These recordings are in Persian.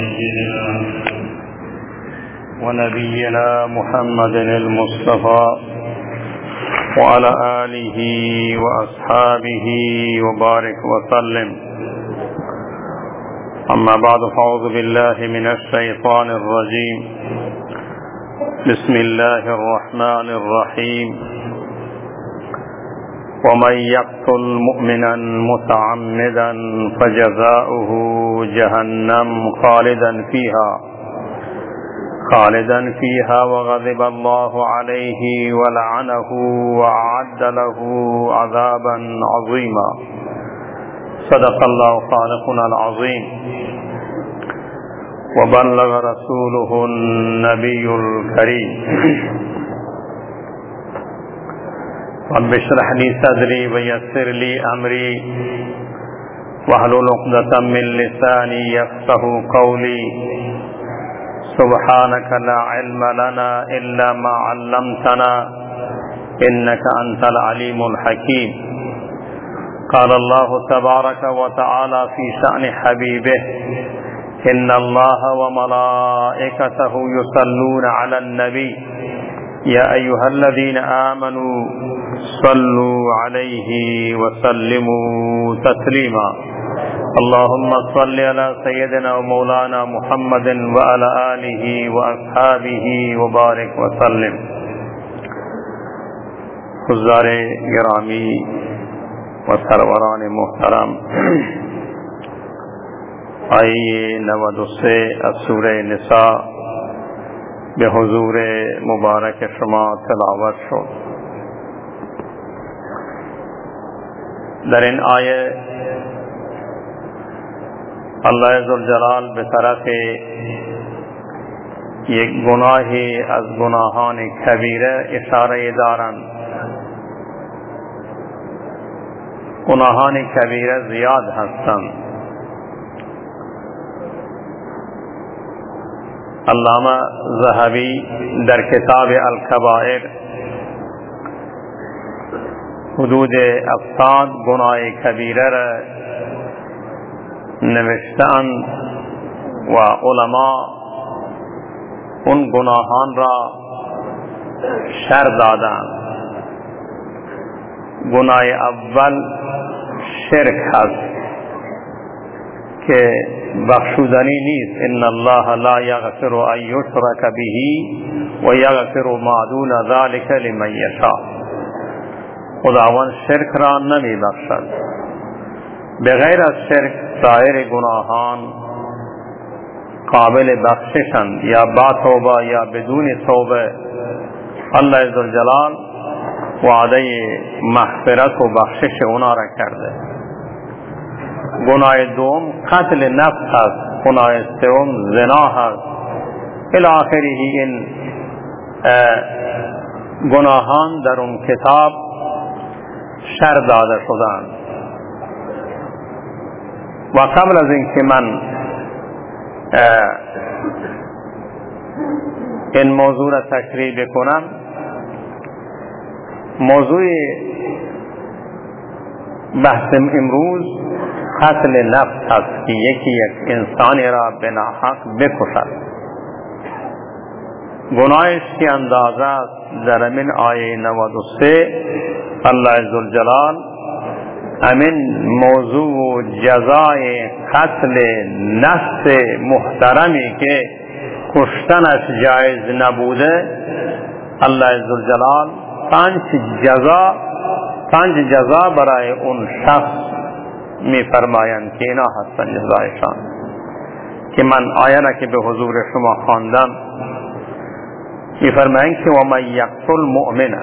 سيدنا ونبينا محمد المصطفى وعلى آله وأصحابه وبارك وسلم. أما بعد فأعوذ بالله من الشيطان الرجيم. بسم الله الرحمن الرحيم. ومن يقتل مؤمنا متعمدا فجزاؤه جهنم خالدا فيها خالدا فيها وغضب الله عليه ولعنه وأعد له عذابا عظيما. صدق الله خالقنا العظيم. وبلغ رسوله النبي الكريم. رب اشرح لي صدري ويسر لي امري واحلل عقدة من لساني يفقه قولي. سبحانك لا علم لنا الا ما علمتنا انك انت العليم الحكيم. قال الله تبارك وتعالى في شأن حبيبه، إن الله وملائكته يصلون على النبي. يا أيها الذين آمنوا صلوا عليه وسلموا تسليما. اللهم صل على سيدنا ومولانا محمد وعلى آله وأصحابه وبارك وسلم. حضار گرامی و سروران محترم، آئیے نود سے سور نساء به حضور مبارک شما تلاوت شد. در این آیه الله عزوجلال به طرف یک گناهی از گناهان کبیره اشاره دارند. گناهان کبیره زیاد هستند. علامہ زہبی در کتاب القبائر، حدود افساد گناہ کبیر نوشتان و علماء ان گناہان را شر دادن۔ گناہ اول شرک هست۔ که بخشودنی نیست. ان الله لا یغفر ان یشرک به و یغفر ما دون ذلك لمن یشاء. خداوند شرک را نمی بخشد. بغیر از شرک سایر گناهان قابل بخششند، یا با توبه یا بدون توبه الله عزوجلال وعده مغفرت و بخشش اونا را کرده. گناه دوم قتل نفس هست گناه سوم زنا هست. الاخره این گناهان در اون کتاب شر داده شدند و قبل از اینکه من این موضوع را تشریح بکنم موضوع بحث امروز قتل نفس هست که یکی یک انسانی را به ناحق بکشد۔ گناهش که اندازه است۔ در امین آیه 93 الله عزوجلال امین موضوع و جزای قتل نفس محترمی که کشتنش جایز نبوده الله عزوجلال پنج جزا پنج جزا برای اون شخص می فرمایند که اینا هستن جزایشان که من آیه را که به حضور شما خواندم می فرمایند که و من یقتل مؤمنا.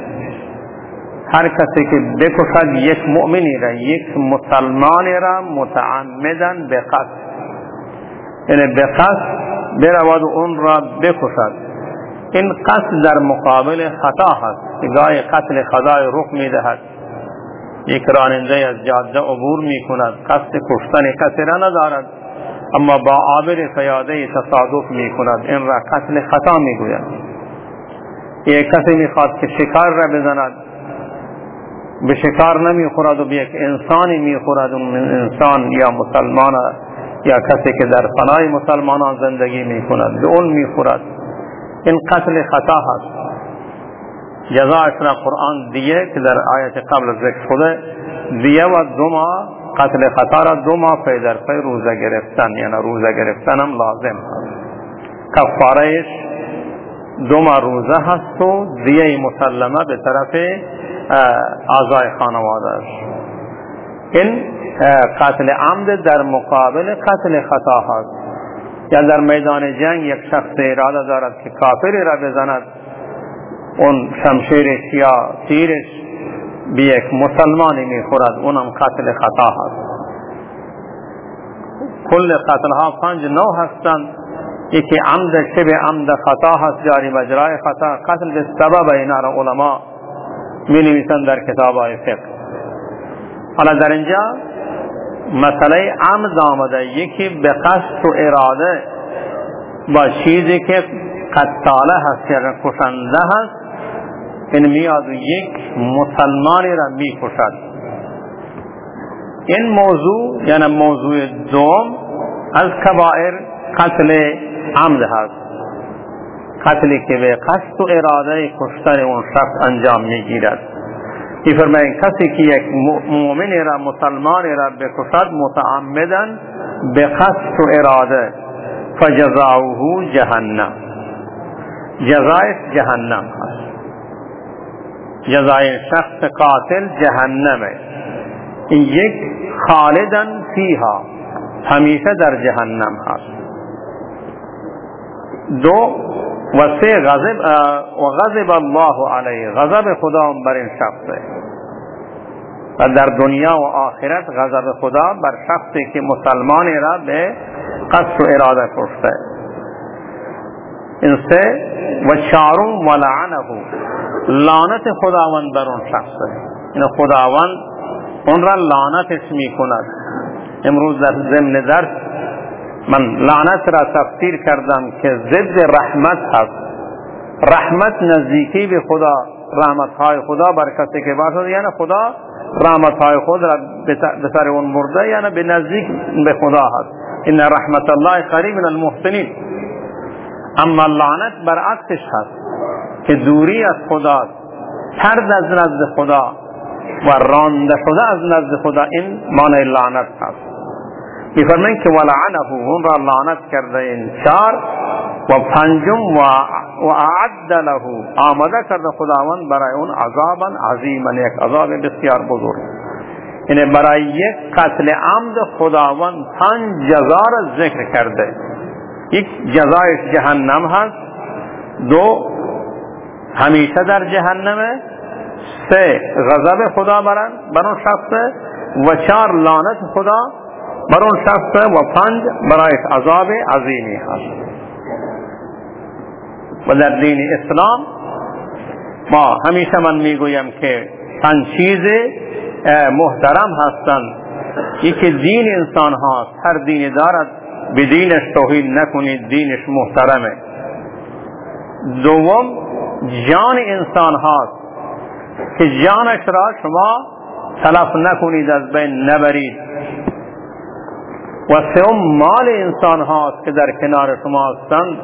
هر کسی که بکشد یک مؤمنی را یک مسلمانی را متعمدن به قصد یعنی به قصد برود اون را بکشد. این قصد در مقابل خطا هست. گاهی قتل خدای رخ می دهد یک راننده از جاده عبور می کند قصد کشتن کسی را ندارد. اما با عابر پیاده تصادف می کند این را قتل خطا می گوید یک کسی می خواهد که شکار را بزند، به شکار نمی خورد و به یک انسانی می خورد انسان یا مسلمان یا کسی که در فنای مسلمانان زندگی می کند به اون می خورد این قتل خطا هست. جزایش را قرآن دیه که در آیت قبل ذکر شده دیه و دو ماه قتل خطا را دو ماه پی در پی روزه گرفتن یعنی روزه گرفتن هم لازم. کفارهش دو ماه روزه هست و دیه مسلمه به طرف اعضای خانواده این قتل عمد در مقابل قتل خطا هست یا در میدان جنگ یک شخص اراده دارد که کافری را بزند. اون شمشیرش یا تیرش به یک مسلمانی می‌خورد اونم قتل خطا هست. کل قتل ها پنج نو هستند. یکی عمد شبه عمد خطا هست جاری مجرای خطا. قتل به سبب اینا را علما می نویسند در کتاب های فقه. حالا در اینجا مسئله عمد آمده. یکی به قصد و اراده با چیزی که قتاله هست یا کشنده هست این میاد و یک مسلمانی را می کشد این موضوع یعنی موضوع دوم از کبائر قتل عمد هست. قتلی که به قصد و اراده کشتن اون شخص انجام می‌گیرد. این فرمایین کسی که یک مؤمن را مسلمان را بکشد متعمدا به قصد و اراده. فجزاؤه جهنم. جزایش جهنم هست. جزائے سخت قاتل جہنم ہے۔ یک خالدن فیہا، ہمیشہ در جہنم ہاس دو وسے غضب غضب اللہ علیہ، غضب خدا بر ان شخص ہے۔ در دنیا و آخرت غضب خدا بر شخص کہ مسلمان را بے قصد و ارادہ کرتا ہے ان سے وہ وشاروں ولعنہ لعنت خداوند بر اون شخصه این خداوند اون را لعنتش می کند امروز در ضمن درس من لعنت را تفسیر کردم که ضد رحمت هست. رحمت نزدیکی به خدا رحمت های خدا بر کسی که باشد یعنی خدا رحمت های خود را به سر اون مرده یعنی به نزدیک به خدا هست. این رحمت الله قریب من المحسنین. اما لعنت برعکسش هست. که دوری از خدا ترد از نزد خدا و رانده شده از نزد خدا این معنی لعنت هست. میفرمایند که ولعنه اون را لعنت کرده این چار و پنجم و اعد له آمده کرده خداوند برای اون عذابا عظیما یک عذاب بسیار بزرگ. اینه برای یک قتل عمد خداوند پنج جزا را ذکر کرده. یک جزایش جهنم هست. دو همیشه در جهنمه سه غضب خدا برن بر اون شخص و چار لعنت خدا بر اون شخص و پنج برای عذاب عظیمی هست. و در دین اسلام ما همیشه من می‌گویم که پنج چیز محترم هستند یکی دین انسان هاست. هر دینی دارد. به دینش توهین نکنید. دینش محترمه. دوم جان انسان هاست. که جانش را شما تلف نکنید از بین نبرید. و سوم مال انسان هاست که در کنار شما هستند.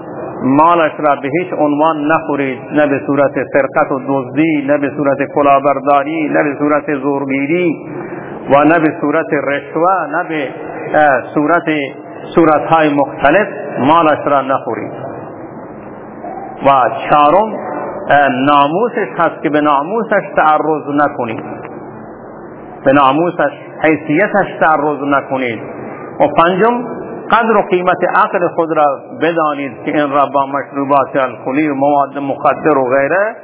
مالش را به هیچ عنوان نخورید. نه به صورت سرقت و دزدی نه به صورت کلاهبرداری نه به صورت زورگیری و نه به صورت رشوه نه به صورت صورت های مختلف مالش را نخورید. و چهارم ناموسش هست که به ناموسش تعرض نکنید. به ناموسش حیثیتش تعرض نکنید. و پنجم قدر و قیمت عقل خود را بدانید که این را با مشروبات الکلی و مواد مخدر و غیره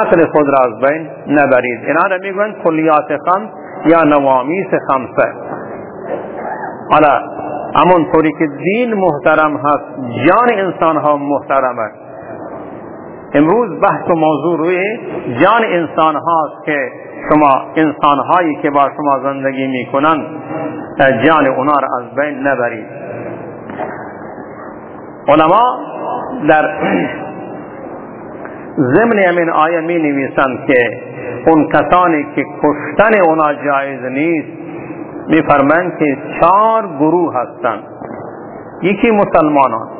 عقل خود را از بین نبرید. اینا را می‌گوین کلیات خمس یا نوامیس خمسه. حالا همون طوری که دین محترم هست جان انسان ها محترمه امروز بحث و موضوع روی جان انسان هاست که شما انسان هایی که با شما زندگی می‌کنن جان اونا را از بین نبرید. علما در ضمن همین آیه می نویسند که اون کسانی که کشتن اونا جایز نیست می فرمند که چهار گروه هستند. یکی مسلمانان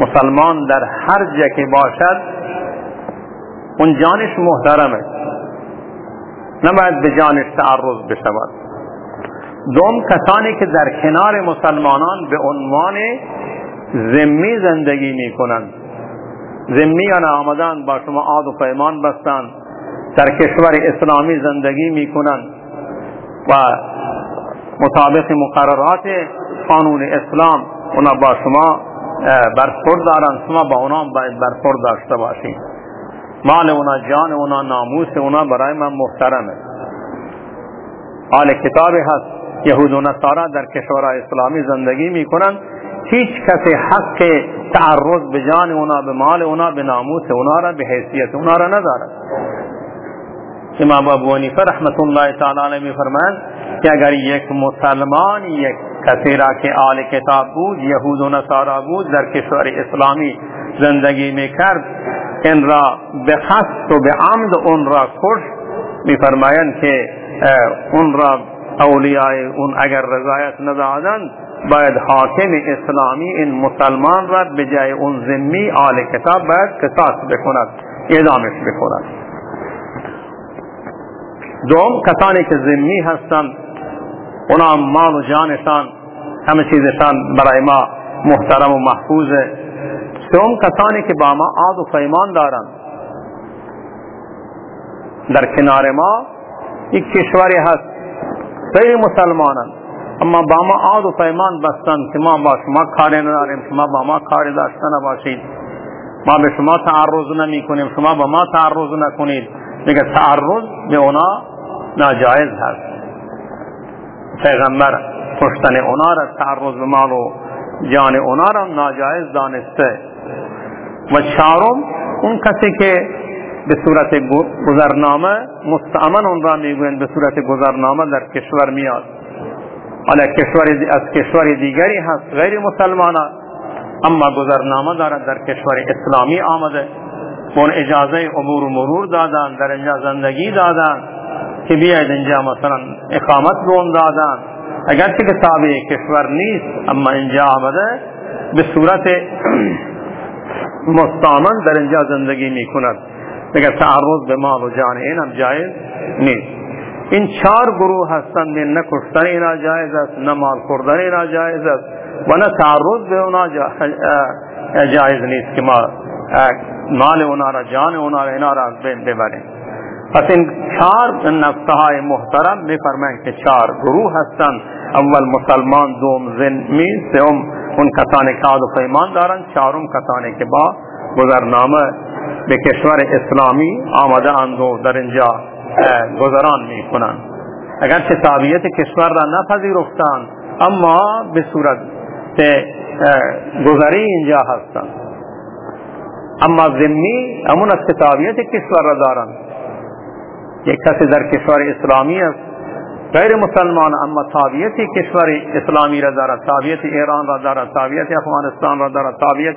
مسلمان در هر جا که باشد اون جانش محترمه. نباید به جانش تعرض بشود. دوم کسانی که در کنار مسلمانان به عنوان ذمی زندگی می کنند ذمیان آمدن با شما عاد و پیمان بستند. در کشور اسلامی زندگی می کنند و مطابق مقررات قانون اسلام اونا با شما برخورد دارن. شما با اونا باید برخورد داشته باشید مال اونا جان اونا ناموس اونا برای من محترمه. حال کتاب هست. یهود و نصارا در کشورهای اسلامی زندگی می‌کنن. هیچ کسی حق تعرض به جان اونا به مال اونا به ناموس اونا را به حیثیت اونا را ندارد امام ابو حنیفه رحمت الله تعالی علیه میفرمایند که اگر یک مسلمان یک کسی را که آل کتاب بود یهود و نصارا بود در کشور اسلامی زندگی می‌کرد این را به و به عمد اون را کش میفرمایند که اون را اولیای اون اگر رضایت ندادند باید حاکم اسلامی این مسلمان را به جای اون ذمی آل کتاب باید قصاص بکند اعدامش بکند. دوم کسانی که ذمی هستند اونا مال و جانشان همه چیزشان برای ما محترم و محفوظه سوم کسانی که با ما عاد و پیمان دارند در کنار ما یک کشوری هست غیر مسلمانند اما با ما عاد و پیمان بستند که ما با شما کاری نداریم شما با ما کاری داشته نباشید. ما به شما تعرض نمی کنیم شما با ما تعرض نکنید. دیگه تعرض به اونا ناجایز هست. پیغمبر کشتن اونا را تعرض به مال و جان اونا را دانسته. و چهارم اون کسی که به صورت گذرنامه مستعمن اون را می‌گویند به صورت گذرنامه در کشور میاد. حالا کشور از کشور دیگری هست غیر مسلمان اما گذرنامه دارد در کشور اسلامی آمده. اون اجازه عبور و مرور دادن در اینجا زندگی دادن که بیاید اینجا مثلا اقامت به اون دادن. اگرچه که تابع کشور نیست اما اینجا آمده به صورت مستامن در اینجا زندگی می کند. دیگر تعرض به مال و جان این هم جایز نیست. این چهار گروه هستند، نه کشتن اینا جایز است، نه مال خوردن اینا جایز است و نه تعرض به اونا جایز نیست که ما مال اونا را، جان اونا را، اینا را از بین ببریم. پس این چار نفسہ محترم میں فرمائیں کہ چار گروہ حسن اول مسلمان، دوم زنمی سوم ان کسانے کاد و ایماندارن چارم کسانے کے بعد گزرنامہ به کشور اسلامی آمدہ اندو و در اینجا گذران می کنند اگرچه تابعیت کشور را نپذیرفتند اما به صورت گزری اینجا هستند اما ضمنی امون از کتابیت کشور را دارند در کشور اسلامی است. غیر مسلمان اما تابعیت کشور اسلامی را دارد. تابعیت ایران را دارد. تابعیت افغانستان را دارد. تابعیت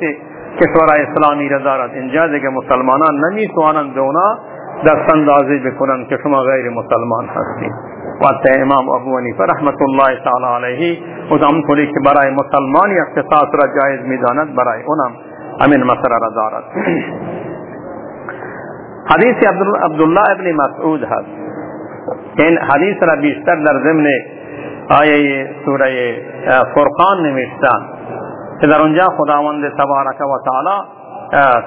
کشور اسلامی را دارد. اینجا دیگه مسلمانان نمی توانند به اونا دست اندازی بکنند که شما غیر مسلمان هستید. وقت امام ابو حنیفه رحمت الله تعالی علیه و طوری که برای مسلمانی اختصاص را جایز میداند، برای اونم همین مسئله را دارد. حدیث عبدالله ابن مسعود هست. این حدیث را بیشتر در ضمن آیه سوره فرقان نوشتن که در اونجا خداوند تبارک و تعالی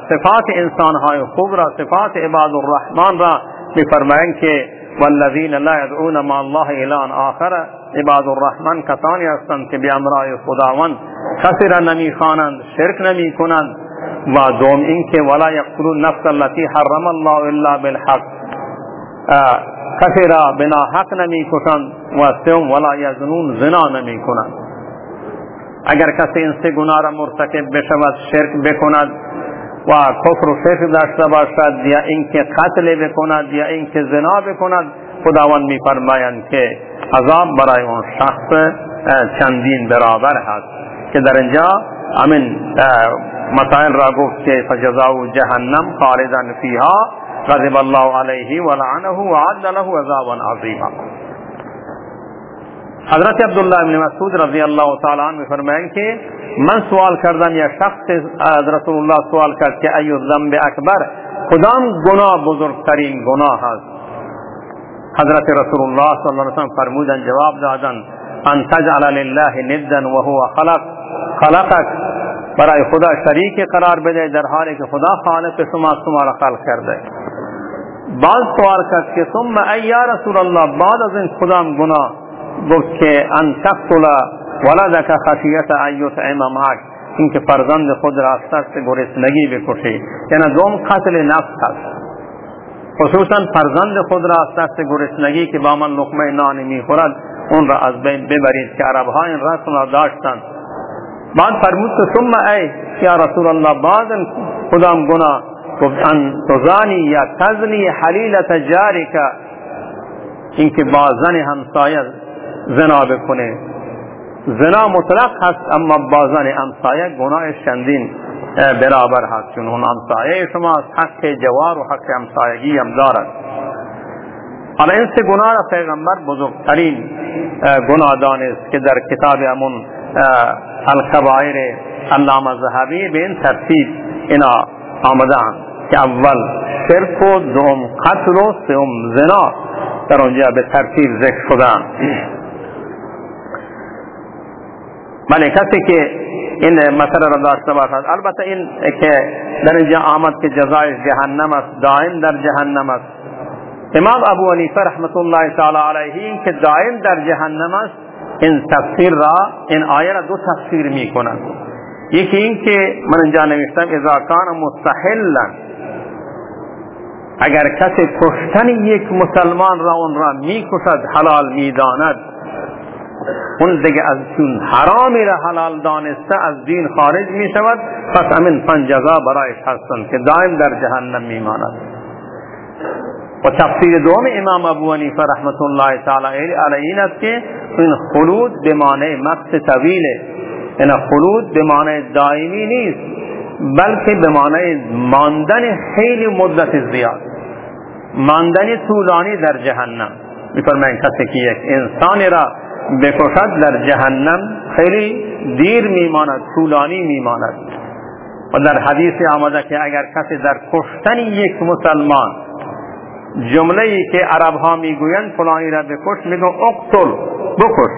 صفات انسان های خوب را صفات عباد الرحمن را میفرمایند که والذین لا يدعون مع الله الان آخر عباد الرحمن کسانی هستند که به امرای خداوند کسی را نمی‌خوانند شرک نمی کنند و دوم اینکه ولا یقتلون نفس التي حرم الله الا بالحق. کسی را بنا حق نمی کشند و سوم ولا یزنون زنا نمی کنند اگر کسی این سه گناه را مرتکب بشود شرک بکند و کفر و شرک داشته باشد یا اینکه قتل بکند یا اینکه زنا بکند خداوند میفرمایند که عذاب برای اون شخص چندین برابر هست. که در اینجا همین مسائل راگو کے فجزا جہنم خالد نفیحا رضب اللہ علیہ ولعنہ وعد له عذابا حضرت عبداللہ ابن مسعود رضی اللہ تعالیٰ عنہ فرمائیں کہ من سوال کردن یا شخص سے رسول اللہ سوال کرد کہ ایو ذنب اکبر خدام گناہ بزرگ ترین گناہ است؟ حضرت رسول اللہ صلی اللہ علیہ وسلم فرمودن، جواب دادن، ان تجعل لله ندن وہو خلق، خلقک برائے خدا شریک قرار بھی بدے درحال کہ خدا خانے پہ سما تمہارا خالق کر دے۔ بعض سوال کر کے تم میں یا رسول اللہ، بعد از ان خدا گنا گفت کہ ان تقتلا ولدک خشیت ایوت امامک ان کے فرزند خود راستہ سے گرسنگی بھی کٹھی یعنی دوم قتل نفس تھا خصوصا فرزند خود راستہ سے گریس لگی کہ بامن لقمہ نانی می خورد ان را از بین ببرید کہ عرب ہاں ان رسم را داشتند. بعد فرمود که ثم ای یا رسول الله بعد کدام گناه. گفت ان تزانی یا تزنی حلیلت جارک. اینکه با زن همسایه زنا بکنه. زنا مطلق هست اما با زن همسایه گناه چندین برابر هست. چون اون همسایه شما حق جوار و حق همسایگی هم دارد. حالا این سه گناه را پیغمبر بزرگترین گناه دانست که در کتاب امون الکبائر علامه زهبی به این ترتیب اینا آمدن که اول شرک و دوم قتل و سوم زنا در اونجا به ترتیب ذکر شدن. بله کسی که این مسئله را داشته باشد. البته این که در اینجا آمد که جزای جهنم است دائم در جهنم است. امام ابو حنیفه رحمت الله تعالی علیه این که دائم در جهنم است این تفسیر را این آیه را دو تفسیر می کنند یکی این که من اینجا نوشتم اذا کان مستحلا. اگر کسی کشتن یک مسلمان را اون را می کشد حلال می داند اون دیگه از چون حرامی را حلال دانسته از دین خارج می شود پس امین پنج جزا برایش هستند که دائم در جهنم می ماند و تفسیر دوم امام ابو حنیفه رحمت الله تعالی علیه این است که این خلود به معنی مقصد طویله. این خلود به معنی دائمی نیست بلکه به معنی ماندن خیلی مدت زیاد. ماندن طولانی در جهنم. میفرمایند کسی که یک را بکشد در جهنم خیلی دیر میماند طولانی میماند. و در حدیث آمده که اگر کسی در کشتن یک مسلمان جمله ای که عرب ها می‌گویند فلانی را بکش. میگو اقتل بکش.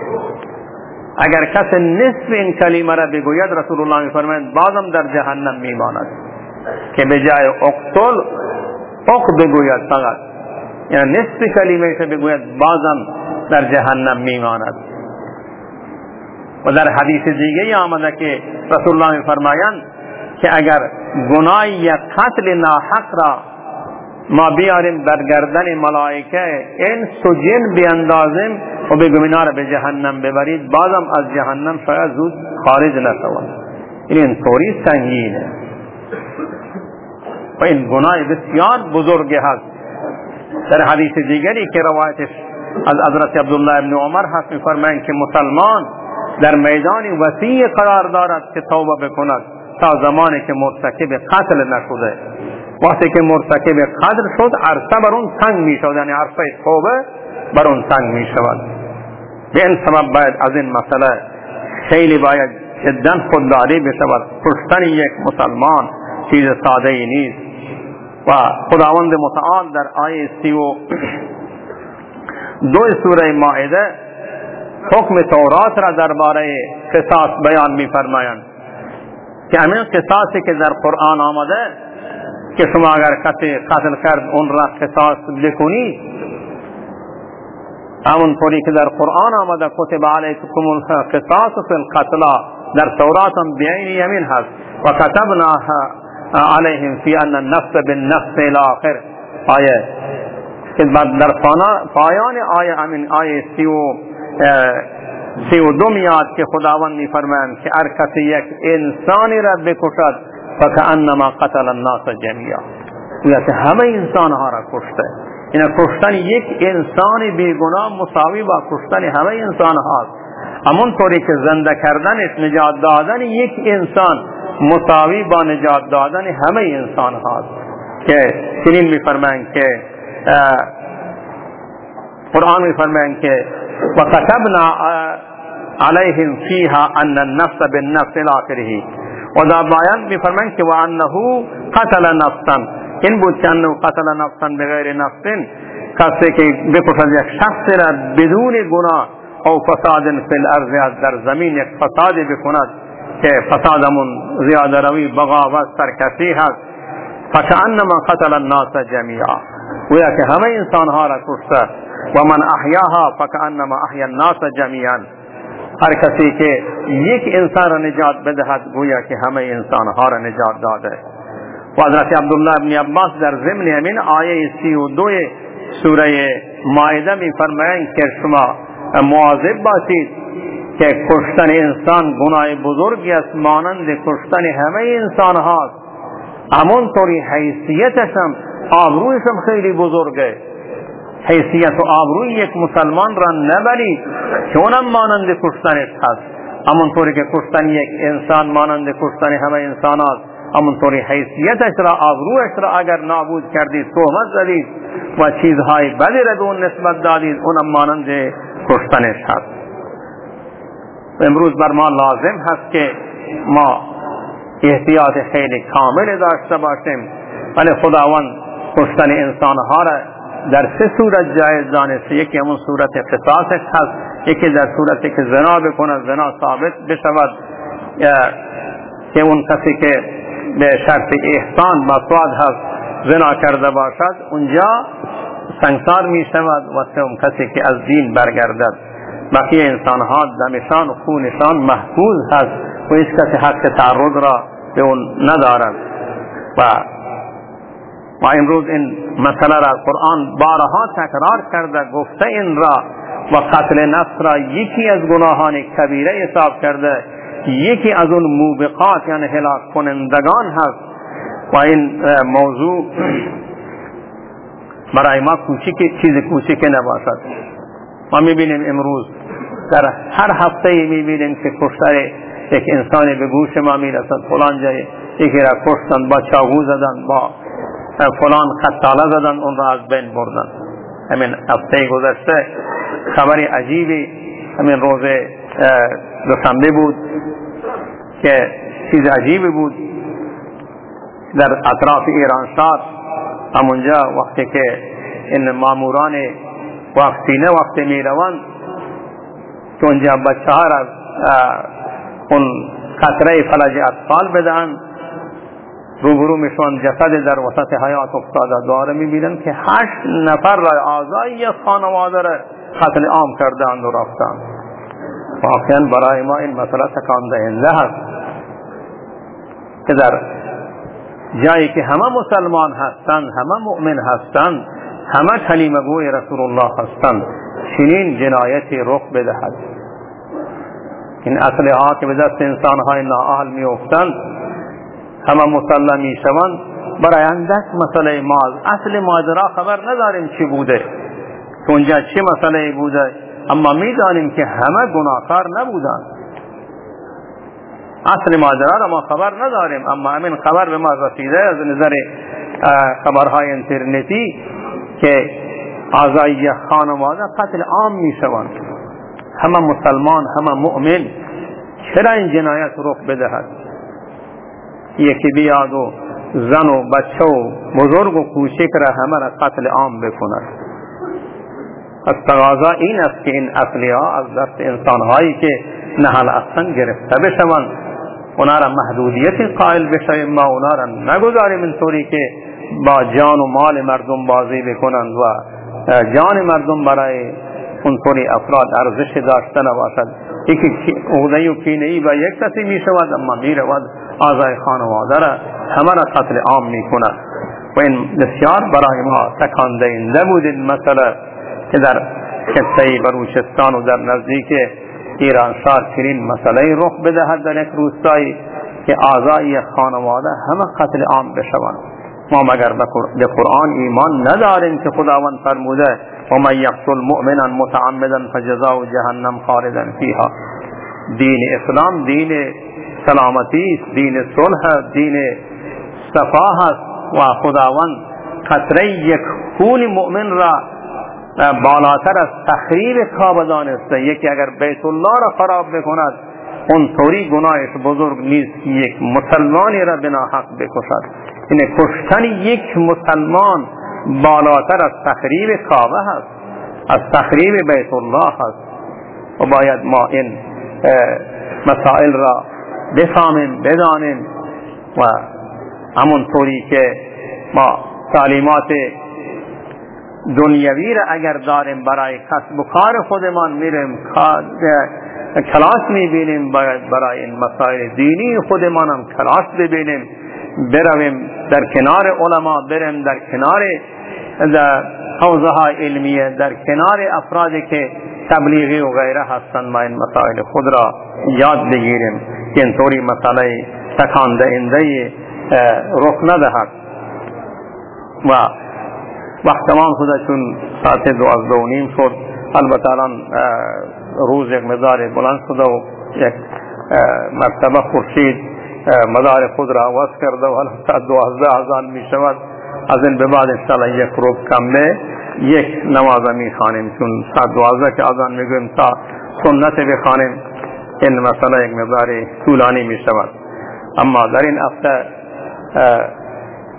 اگر کسی نصف این کلمه را بگوید رسول الله میفرمایند بازم در جهنم میماند. که به جای اقتل اق بگوید فقط. یعنی نصف کلمه را بگوید بازم در جهنم میماند. و در حدیث دیگه آمده که رسول الله میفرمایند که اگر گناه یا قتل ناحق را ما بیاریم در گردن ملائکه این سجن بیاندازیم و به گمینار به جهنم ببرید. بازم از جهنم شاید زود خارج نشوند این اینطوری سنگینه. و این گناه بسیار بزرگ هست. در حدیث دیگری که روایتش از حضرت عبدالله ابن عمر هست میفرمایند که مسلمان در میدان وسیع قرار دارد که توبه بکند تا زمانی که مرتکب قتل نشده. وقتی که مرتکب قدر شد عرصه بر اون تنگ می شود یعنی عرصه توبه بر اون تنگ می شود به این سبب باید از این مسئله خیلی باید جدا خودداری بشود. کشتن یک مسلمان چیز ساده ای نیست. و خداوند متعال در آیه سی و دو سوره مائده حکم تورات را درباره قصاص بیان میفرمایند. که همین قصاصی که در قرآن آمده که شما اگر کسی قتل کرد اون را قصاص بکنید همون طوری که در قرآن آمده کتب علیکم القصاص فی القتل در تورات هم بیعین یمین هست. و کتبنا علیهم فی ان النفس بالنفس الاخر آیه. که در پایان آیه امین آیه سی و سی و دو میاد که خداوند میفرمایند که هر کسی یک انسانی را بکشد فکأنما قتل الناس جميعا. که همه انسان ها را کشته. این کشتن یک انسان بیگناه مساوی با کشتن همه انسان هاست همون طوری که زنده کردنش نجات دادن یک انسان مساوی با نجات دادن همه انسان هاست که چنین میفرمایند که قرآن میفرمایند که و کتبنا علیهم فیها ان النفس بالنفس الى و در بیان میفرمایند که و انه قتل نفسا. این بود که انه قتل نفسا بغیر نفس کسی که بکشد یک شخص را بدون گناه او فساد فی الارض در زمین یک فسادی بکند که فسادمون زیاده روی بغاوت سرکشی هست. فکأنما قتل الناس جمیعا. گویا که همه انسان ها را کشته. و من احیاها فکأنما احیا الناس جمیعا. هر کسی که یک انسان را نجات بدهد گویا که همه انسان ها را نجات داده. و حضرت عبدالله ابن عباس در ضمن همین آیه سی و دو سوره مائده می فرمایند که شما مواظب باشید که کشتن انسان گناه بزرگی است مانند کشتن همه انسان هاست همونطوری حیثیتش هم آبرویش خیلی بزرگه. حیثیت و آبروی یک مسلمان را نبرید که اونم مانند کشتنش هست. همونطوری که کشتن یک انسان مانند کشتن همه انسان هست همونطوری حیثیتش را آبرویش را اگر نابود کردید تهمت زدید و چیزهای بدی را به اون نسبت دادید اونم مانند کشتنش هست. امروز بر ما لازم هست که ما احتیاط خیلی کامل داشته باشیم. ولی خداوند کشتن انسانها را در سه صورت جایز دانسته یکی همون صورت قصاصش هست یکی در صورتی که زنا بکنه زنا ثابت بشود. که اون کسی که به شرط احسان مسواد هست زنا کرده باشد اونجا سنگسار می شود و سوم کسی که از دین برگردد. بقیه انسان ها دمشان و خونشان محفوظ هست و هیچ کسی حق تعرض را به اون ندارد. و ما امروز این مسئله را قرآن بارها تکرار کرده گفته این را و قتل نفس را یکی از گناهان کبیره حساب کرده یکی از اون موبقات یعنی هلاک کنندگان هست. و این موضوع برای ما کوچک چیز کوچک نباشد. ما می‌بینیم امروز در هر هفته می‌بینیم که کشتر یک انسانی به گوش ما می‌رسد. فلان جای یکی را کشتن با چاقو زدن با فلان خطاله زدن اون را از بین بردن همین هفته گذشته خبری عجیبی همین روز دوشنبه بود که چیز عجیبی بود در اطراف ایران شاد همونجا وقتی که این ماموران وقتی نه وقتی می روند که اونجا بچه ها را اون خطره فلج اطفال بدن روبرو میشون جسد در وسط حیات افتاده. داره می‌بینن که هشت نفر را آزایی از خانواده را قتل عام کردند و رفتند. واقعا برای ما این مسئله تکان دهنده هست. که در جایی که همه مسلمان هستند همه مؤمن هستند همه کلمه گوی رسول الله هستند چنین جنایتی رخ بدهد. این اصل ها که به دست انسان های نااهل می افتند همه مسلم می شوند برای اندک مسئله ماز اصل ماجرا خبر نداریم چی بوده. اونجا چه مسئله بوده. اما می‌دانیم که همه گناهکار نبودند. اصل ماجرا را ما خبر نداریم. اما همین خبر به ما رسیده از نظر خبرهای انترنتی که آزایی خانواده قتل عام می شوند همه مسلمان همه مؤمن. چرا این جنایت رخ بدهد؟ یکی بیاد و زن و بچه و بزرگ و کوچک را همه را قتل عام بکند. از تقاضا این است که این اصلی ها از دست انسان هایی که نحل اصلا گرفته بشوند. اونا را محدودیت قائل بشویم ما، اونا را نگذاریم اینطوری که با جان و مال مردم بازی بکنند و جان مردم برای اونطوری افراد ارزش داشته نباشد. یکی عهده و کینه و یک کسی می شود اما می آزای خانواده را همه را قتل عام می کند و این بسیار برای ما تکان دهنده بود این مسئله که در خطه بروچستان و در نزدیک ایران شهر چنین مسئله رخ بدهد در یک روستایی که آزای خانواده همه قتل عام بشوند. ما مگر به قرآن ایمان نداریم که خداوند فرموده و من یقتل مؤمنا متعمدا فجزاء جهنم خالدا فیها. دین اسلام دین سلامتی دین صلح دین صفا است و خداوند قطره یک خون مؤمن را بالاتر از تخریب کعبه دانسته. یکی اگر بیت الله را خراب بکند طوری گناهش بزرگ نیست که یک مسلمانی را بنا حق بکشد. این کشتن یک مسلمان بالاتر از تخریب کعبه هست از تخریب بیت الله هست. و باید ما این مسائل را بفهمیم بدانیم و همون طوری که ما تعلیمات دنیوی را اگر داریم برای کسب و کار خودمان میریم کلاس می‌بینیم برای این مسائل دینی خودمان هم کلاس ببینیم برویم در کنار علما بریم در کنار در حوزه های علمیه در کنار افرادی که تبلیغی و غیره هستند ما این مسائل خود را یاد بگیریم. که اینطوری مسئله تکان دهنده رخ ندهد و وقت تمام چون ساعت دو از دو نیم شد البته الان روز یک مدار بلند شده و یک مرتبه خورشید مدار خود را عوض کرده و الان ساعت دوازده ازان می شود از این به بعد انشاءالله یک روب کمه یک نماز می خانیم چون ساعت دوازده که ازان می گویم تا سنت بخوانیم این مسئله یک مقدار طولانی می شود اما در این هفته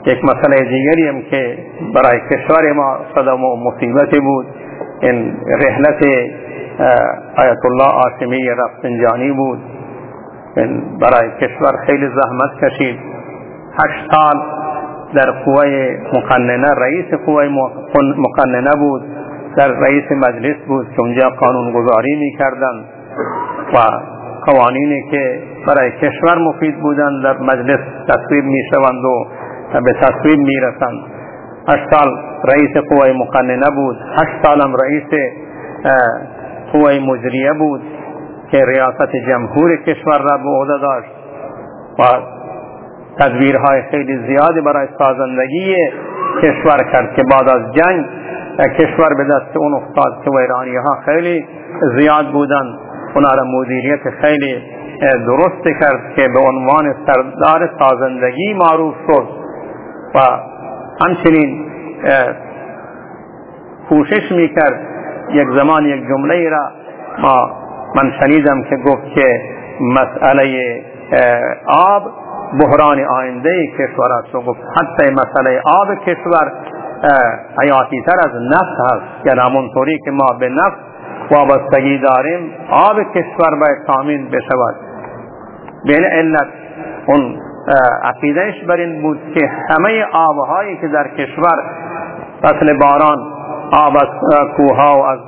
یک مسئله دیگری هم که برای کشور ما صدم و مصیبت بود. این رحلت آیت الله آشمی رفسنجانی بود. این برای کشور خیلی زحمت کشید. هشت سال در قوه مقننه رئیس قوه مقننه بود. در رئیس مجلس بود که اونجا قانون گذاری می کردن و قوانینی که برای کشور مفید بودن در مجلس تصویب می شوند و به تصویب می رسند هشت سال رئیس قوه مقننه بود. هشت سال هم رئیس قوه مجریه بود که ریاست جمهور کشور را به عهده داشت و تدبیرهای خیلی زیادی برای سازندگی کشور کرد که بعد از جنگ کشور به دست اون افتاد که ویرانی ها خیلی زیاد بودن اونا را مدیریت خیلی درست کرد که به عنوان سردار سازندگی معروف شد و همچنین کوشش می‌کرد یک زمان یک جمله را ما من شنیدم که گفت که مسئله آب بحران آینده کشور است. و گفت حتی مسئله آب کشور حیاتی تر از نفت هست. یعنی همونطوری که ما به نفت وابستگی داریم آب کشور باید تامین بشود. به علت اون عقیدهش بر این بود که همه آبهایی که در کشور فصل باران آب از کوها و از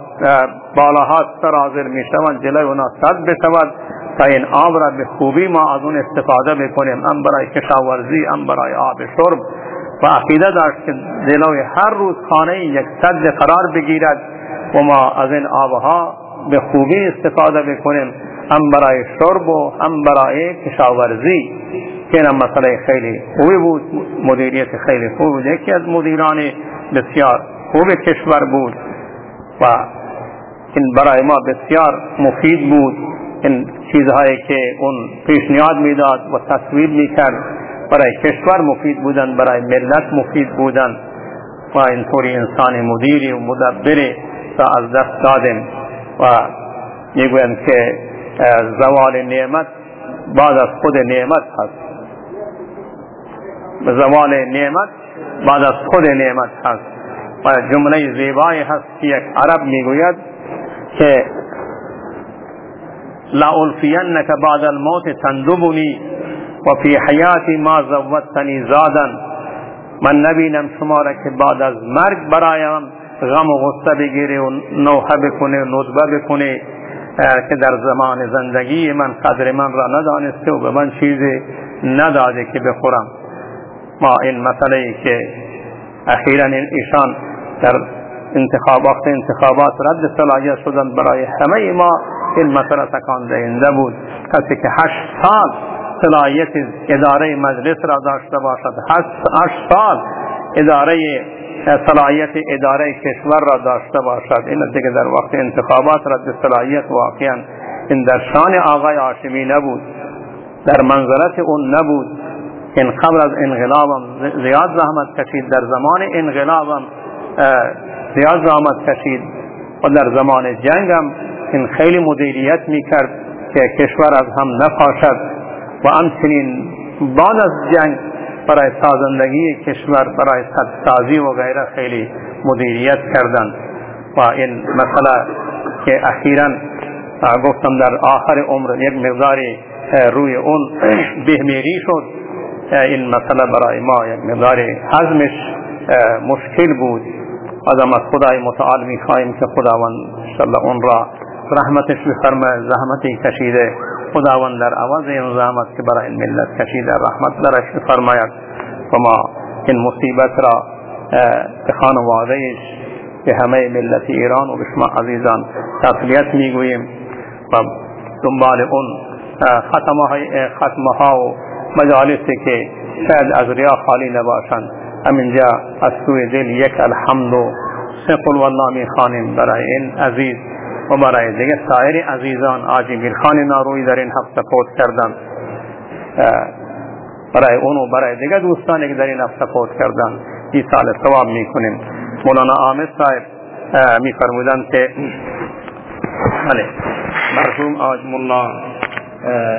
بالاها سرازر می شوند جلوی اونا صد بشود تا این آب را به خوبی ما از اون استفاده بکنیم. هم برای کشاورزی هم برای آب شرب. و عقیده داشت که جلوی هر روز خانه یک صد قرار بگیرد. و ما از این آبها به خوبی استفاده بکنیم هم برای شرب و هم برای کشاورزی. که این مسئله خیلی خوبی بود. مدیریت خیلی خوب. بود یکی از مدیران بسیار خوب کشور بود و این برای ما بسیار مفید بود. این چیزهایی که اون پیشنهاد می‌داد و تصویر می‌کرد. برای کشور مفید بودن برای ملت مفید بودن. و اینطوری انسان مدیری و مدبری تا از دست دادیم و می‌گویم که زوال نعمت بعد از خود نعمت هست. زوال نعمت بعد از خود نعمت هست. و جمله زیبایی هست که یک عرب می‌گوید که لألفینک بعد الموت تندبنی و فی حیاتی ما زودتنی زادن. من نبینم شما را که بعد از مرگ برایم. غم و غصه بگیری و نوحه بکنه و نطبه بکنه که در زمان زندگی من قدر من را ندانسته و به من چیزی نداده که بخورم. ما این مسئله که اخیرا ایشان در انتخاب انتخابات رد صلاحیت شدن برای همه ما این مسئله تکان دهنده بود. کسی که هشت سال صلاحیت اداره مجلس را داشته باشد هشت سال اداره صلاحیت اداره کشور را داشته باشد. این دیگه در وقت انتخابات رد صلاحیت واقعا این در شان آقای آشمی نبود. در منظرت اون نبود. این قبل از انقلابم زیاد زحمت کشید. در زمان انقلابم زیاد زحمت کشید. و در زمان جنگ هم این خیلی مدیریت می‌کرد که کشور از هم نپاشد و همچنین بعد از جنگ برای سازندگی کشور برای سازی و غیره خیلی مدیریت کردند. و این مسئله که اخیرا گفتم در آخر عمر یک مقداری روی اون بهمیری شد. این مسئله برای ما یک مقداری حزمش مشکل بود. آدم از خدای متعال می خواهیم که خداوند انشاءالله اون را رحمتش بفرمه زحمتی کشیده. خداوند در عوض این زحمت که برای ملت کشیده رحمت درش بفرماید. و ما این مصیبت را به خانوادهش به همه ملت ایران و به شما عزیزان تسلیت می‌گوییم و دنبال اون ختمه ها و مجالسی که شاید از ریا خالی نباشند. همینجا از سوی دل یک الحمد و سقل والله می‌خوانیم برای این عزیز برای دیگه سایر عزیزان آجی میرخان ناروی در این هفته فوت کردن برای اون و برای دیگه دوستانی که در این هفته فوت کردن این سال ثواب می‌کنیم. مولانا آمد صاحب میفرمودن که بله مرحوم آجم الله